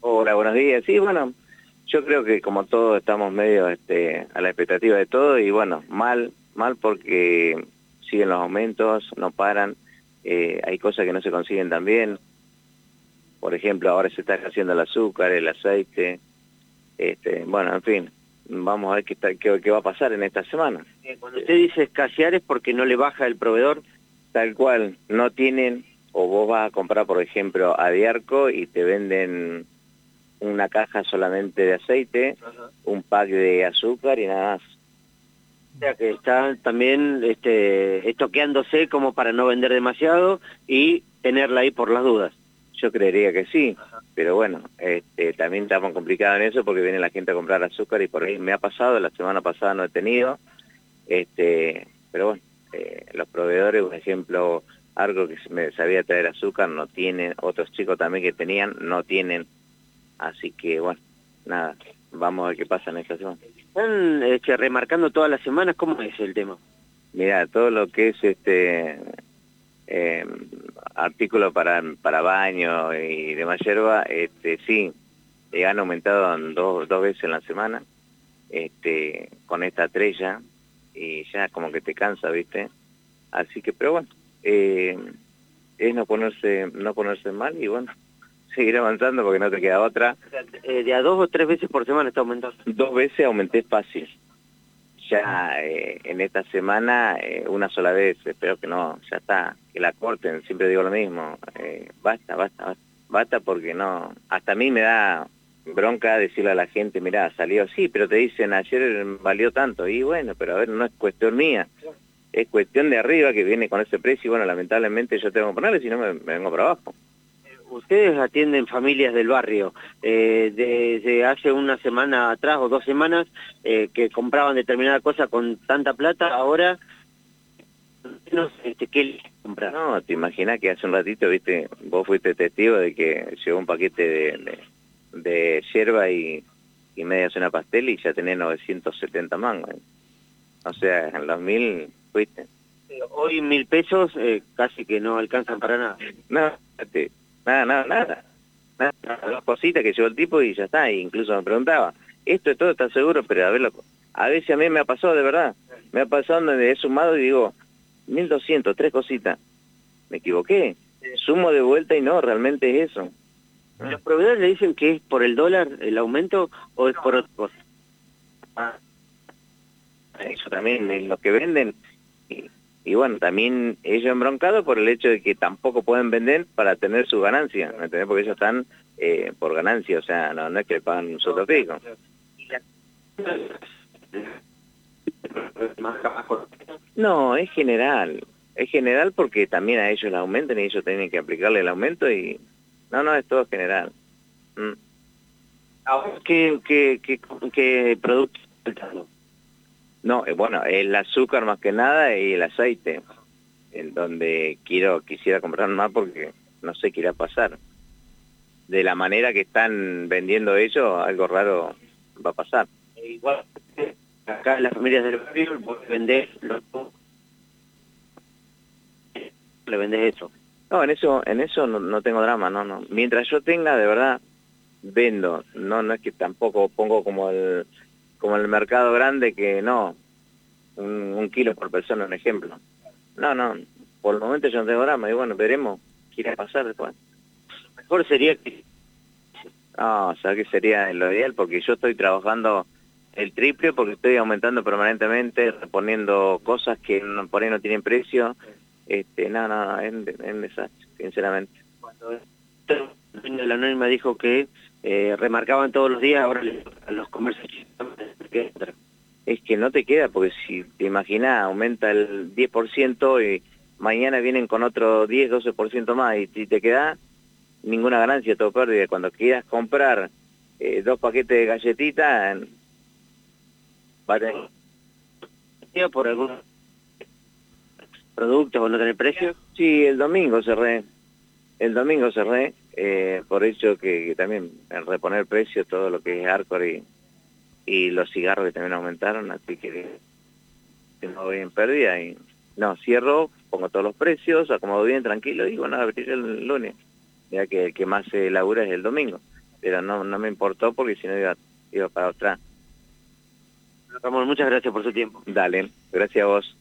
Hola, buenos días. Sí, bueno, yo creo que como todos estamos medio este, a la expectativa de todo y bueno, mal, mal porque siguen los aumentos, no paran, eh, hay cosas que no se consiguen también. Por ejemplo, ahora se está haciendo el azúcar, el aceite, este, bueno, en fin, vamos a ver qué, qué, va a pasar en esta semana. Cuando usted dice escasear es porque no le baja el proveedor. Tal cual, no tienen, o vos vas a comprar, por ejemplo, a Diarco y te venden una caja solamente de aceite, un pack de azúcar y nada más. O sea que está también este, estoqueándose como para no vender demasiado y tenerla ahí por las dudas. Yo creería que sí, pero bueno, este, también estamos complicados en eso porque viene la gente a comprar azúcar y por ahí me ha pasado, la semana pasada no he tenido, este, pero bueno, eh, los proveedores, por ejemplo, algo que me sabía traer azúcar no tienen, otros chicos también que tenían no tienen, así que bueno, nada, vamos a ver qué pasa en esta semana. ¿Están este, remarcando todas las semanas cómo es el tema? Mira, todo lo que es este eh, artículos para, para baño y demás hierba, este, sí, eh, han aumentado dos, dos veces en la semana, este, con esta trella, y ya como que te cansa, ¿viste? Así que, pero bueno, eh, es no ponerse, no ponerse mal y bueno, seguir avanzando porque no te queda otra. Eh, ¿De a dos o tres veces por semana está aumentando? Dos veces aumenté fácil. Ya eh, en esta semana eh, una sola vez, espero que no, ya está, que la corten, siempre digo lo mismo, eh, basta, basta, basta, porque no, hasta a mí me da bronca decirle a la gente, mira, salió así, pero te dicen ayer valió tanto, y bueno, pero a ver, no es cuestión mía, es cuestión de arriba que viene con ese precio, y bueno, lamentablemente yo tengo que ponerle, si no me vengo para abajo ustedes atienden familias del barrio. Eh, desde hace una semana atrás o dos semanas eh, que compraban determinada cosa con tanta plata, ahora no sé este, qué comprar. No, te imaginas que hace un ratito, viste, vos fuiste testigo de que llegó un paquete de, de, hierba y, y media una pastel y ya tenés 970 mangos. O sea, en los mil fuiste. Hoy mil pesos eh, casi que no alcanzan para nada. No, te, Nada, nada, nada. Dos cositas que llevó el tipo y ya está. E incluso me preguntaba, esto es todo, está seguro? Pero a ver, a veces a mí me ha pasado de verdad. Me ha pasado donde he sumado y digo, 1200, tres cositas. Me equivoqué. Sumo de vuelta y no, realmente es eso. ¿Los proveedores le dicen que es por el dólar el aumento o es por otra cosa? Ah. Eso también, lo que venden y bueno, también ellos embroncados por el hecho de que tampoco pueden vender para tener su ganancia, ¿me entendés? Porque ellos están eh, por ganancia, o sea, no, es que pagan un solo pico. No, es general, es general porque también a ellos le aumentan y ellos tienen que aplicarle el aumento y... No, no, es todo general. Mm. ¿Qué, qué, qué, qué producto no, eh, bueno, el azúcar más que nada y el aceite, en donde quiero quisiera comprar más porque no sé qué irá a pasar. De la manera que están vendiendo ellos, algo raro va a pasar. E igual, acá las familias del barrio vender le vendes eso. No, en eso, en eso no, no, tengo drama, no, no. Mientras yo tenga, de verdad, vendo. No, no es que tampoco pongo como el como el mercado grande que no, un, kilo por persona, un ejemplo. No, no, por el momento yo no tengo drama y bueno, veremos qué irá a pasar después. Mejor sería que... No, o sea que sería lo ideal porque yo estoy trabajando el triple porque estoy aumentando permanentemente, reponiendo cosas que por ahí no tienen precio. Este, no, no, es un, desastre, sinceramente. Cuando la anónima dijo que eh, remarcaban todos los días, ahora los comercios es que no te queda, porque si te imaginas, aumenta el 10% y mañana vienen con otro 10, 12% más y te queda ninguna ganancia, todo pérdida. Cuando quieras comprar eh, dos paquetes de galletitas, ¿vale? por algún producto o no tener precio? Sí, el domingo cerré. El domingo cerré, eh, por hecho que, también en reponer precio todo lo que es Arcor y, y los cigarros que también aumentaron, así que, no voy en pérdida y no, cierro, pongo todos los precios, acomodo bien, tranquilo y bueno, a abrir el lunes, ya que el que más se labura es el domingo. pero no, no me importó porque si no iba, iba para otra. Ramón, muchas gracias por su tiempo. Dale, gracias a vos.